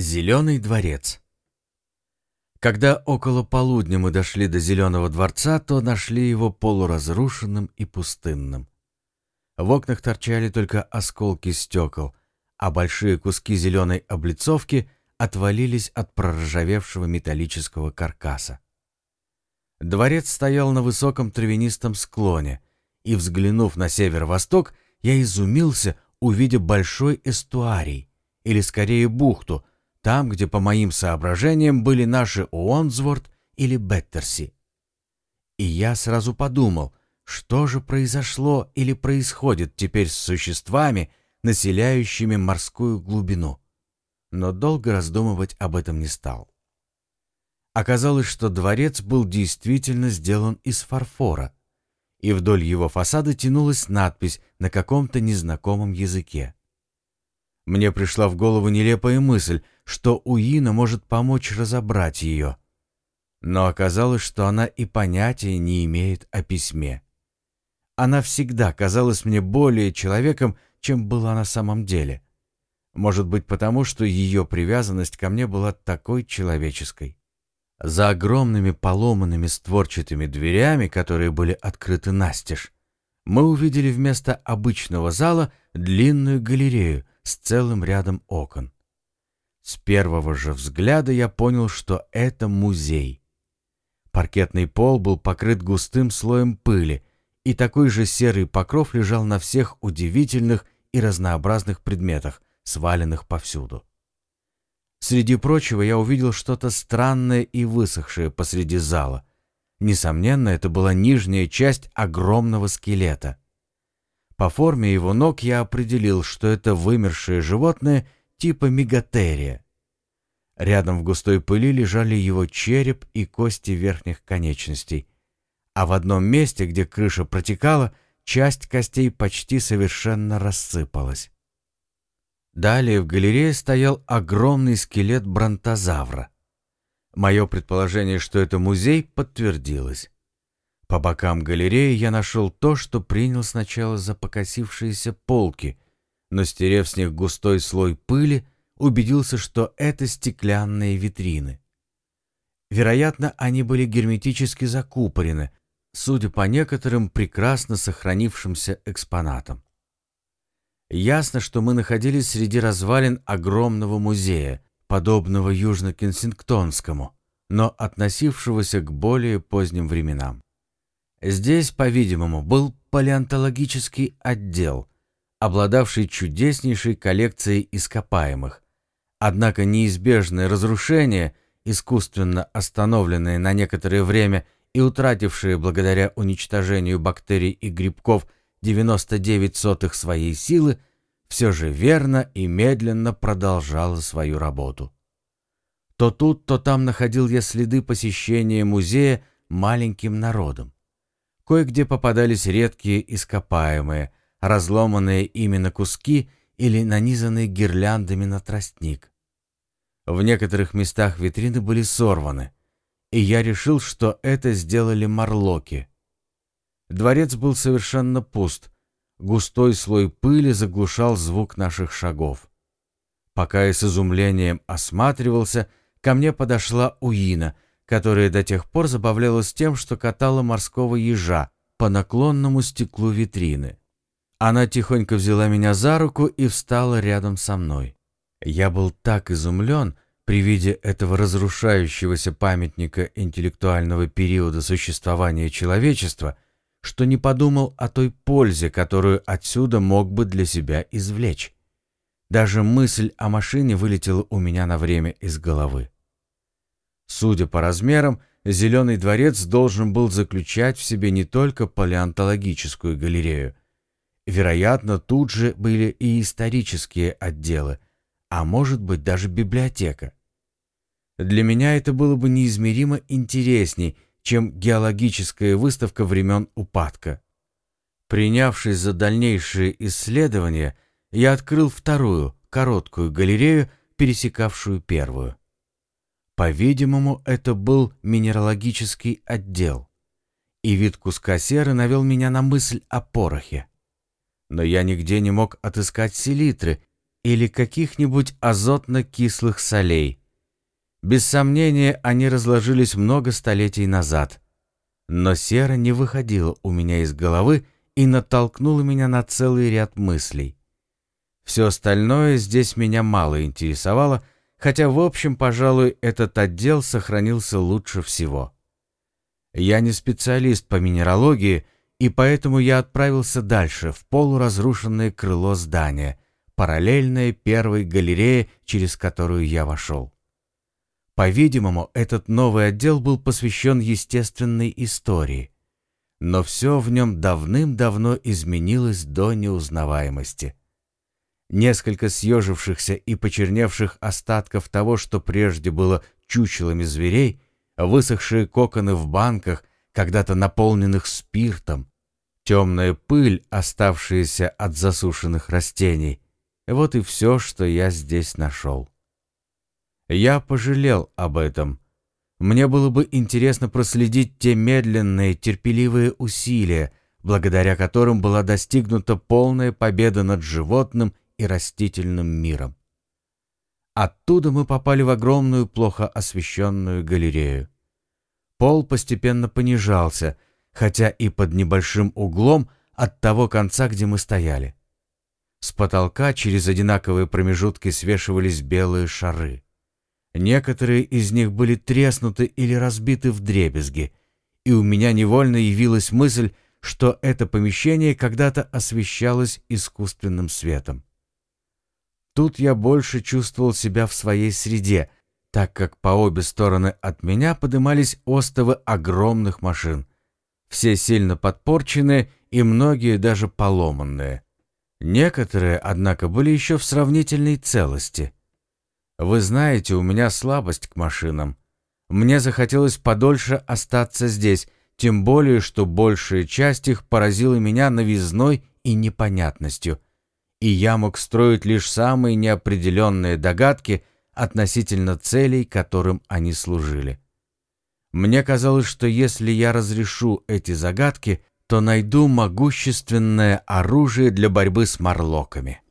Зеленый дворец Когда около полудня мы дошли до Зеленого дворца, то нашли его полуразрушенным и пустынным. В окнах торчали только осколки стекол, а большие куски зеленой облицовки отвалились от проржавевшего металлического каркаса. Дворец стоял на высоком травянистом склоне, и, взглянув на северо-восток, я изумился, увидев большой эстуарий, или скорее бухту, там, где, по моим соображениям, были наши Уонсворт или Беттерси. И я сразу подумал, что же произошло или происходит теперь с существами, населяющими морскую глубину. Но долго раздумывать об этом не стал. Оказалось, что дворец был действительно сделан из фарфора, и вдоль его фасада тянулась надпись на каком-то незнакомом языке. Мне пришла в голову нелепая мысль, что Уина может помочь разобрать ее. Но оказалось, что она и понятия не имеет о письме. Она всегда казалась мне более человеком, чем была на самом деле. Может быть, потому что ее привязанность ко мне была такой человеческой. За огромными поломанными створчатыми дверями, которые были открыты настежь, мы увидели вместо обычного зала длинную галерею с целым рядом окон. С первого же взгляда я понял, что это музей. Паркетный пол был покрыт густым слоем пыли, и такой же серый покров лежал на всех удивительных и разнообразных предметах, сваленных повсюду. Среди прочего я увидел что-то странное и высохшее посреди зала. Несомненно, это была нижняя часть огромного скелета. По форме его ног я определил, что это вымершее животное типа мегатерия. Рядом в густой пыли лежали его череп и кости верхних конечностей, а в одном месте, где крыша протекала, часть костей почти совершенно рассыпалась. Далее в галерее стоял огромный скелет бронтозавра. Мое предположение, что это музей, подтвердилось. По бокам галереи я нашел то, что принял сначала за покосившиеся полки, но, стерев с них густой слой пыли, убедился, что это стеклянные витрины. Вероятно, они были герметически закупорены, судя по некоторым прекрасно сохранившимся экспонатам. Ясно, что мы находились среди развалин огромного музея, подобного Южно-Кенсингтонскому, но относившегося к более поздним временам. Здесь, по-видимому, был палеонтологический отдел, обладавший чудеснейшей коллекцией ископаемых. Однако неизбежное разрушение, искусственно остановленное на некоторое время и утратившее благодаря уничтожению бактерий и грибков – 99 сотых своей силы, все же верно и медленно продолжала свою работу. То тут, то там находил я следы посещения музея маленьким народом. Кое-где попадались редкие ископаемые, разломанные ими на куски или нанизанные гирляндами на тростник. В некоторых местах витрины были сорваны, и я решил, что это сделали морлоки. Дворец был совершенно пуст. Густой слой пыли заглушал звук наших шагов. Пока я с изумлением осматривался, ко мне подошла Уина, которая до тех пор забавлялась тем, что катала морского ежа по наклонному стеклу витрины. Она тихонько взяла меня за руку и встала рядом со мной. Я был так изумлен при виде этого разрушающегося памятника интеллектуального периода существования человечества — что не подумал о той пользе, которую отсюда мог бы для себя извлечь. Даже мысль о машине вылетела у меня на время из головы. Судя по размерам, Зеленый дворец должен был заключать в себе не только палеонтологическую галерею. Вероятно, тут же были и исторические отделы, а может быть даже библиотека. Для меня это было бы неизмеримо интересней – чем геологическая выставка времен упадка. Принявшись за дальнейшие исследования, я открыл вторую, короткую галерею, пересекавшую первую. По-видимому, это был минералогический отдел, и вид куска серы навел меня на мысль о порохе. Но я нигде не мог отыскать селитры, или каких-нибудь азотно-кислых солей. Без сомнения, они разложились много столетий назад. Но сера не выходила у меня из головы и натолкнула меня на целый ряд мыслей. Все остальное здесь меня мало интересовало, хотя, в общем, пожалуй, этот отдел сохранился лучше всего. Я не специалист по минералогии, и поэтому я отправился дальше, в полуразрушенное крыло здания, параллельное первой галерее, через которую я вошел. По-видимому, этот новый отдел был посвящен естественной истории, но все в нем давным-давно изменилось до неузнаваемости. Несколько съежившихся и почерневших остатков того, что прежде было чучелами зверей, высохшие коконы в банках, когда-то наполненных спиртом, темная пыль, оставшаяся от засушенных растений. Вот и все, что я здесь нашел. Я пожалел об этом. Мне было бы интересно проследить те медленные, терпеливые усилия, благодаря которым была достигнута полная победа над животным и растительным миром. Оттуда мы попали в огромную, плохо освещенную галерею. Пол постепенно понижался, хотя и под небольшим углом от того конца, где мы стояли. С потолка через одинаковые промежутки свешивались белые шары. Некоторые из них были треснуты или разбиты в дребезги, и у меня невольно явилась мысль, что это помещение когда-то освещалось искусственным светом. Тут я больше чувствовал себя в своей среде, так как по обе стороны от меня подымались остовы огромных машин. Все сильно подпорченные и многие даже поломанные. Некоторые, однако, были еще в сравнительной целости. Вы знаете, у меня слабость к машинам. Мне захотелось подольше остаться здесь, тем более, что большая часть их поразила меня новизной и непонятностью – и я мог строить лишь самые неопределенные догадки относительно целей, которым они служили. Мне казалось, что если я разрешу эти загадки, то найду могущественное оружие для борьбы с марлоками.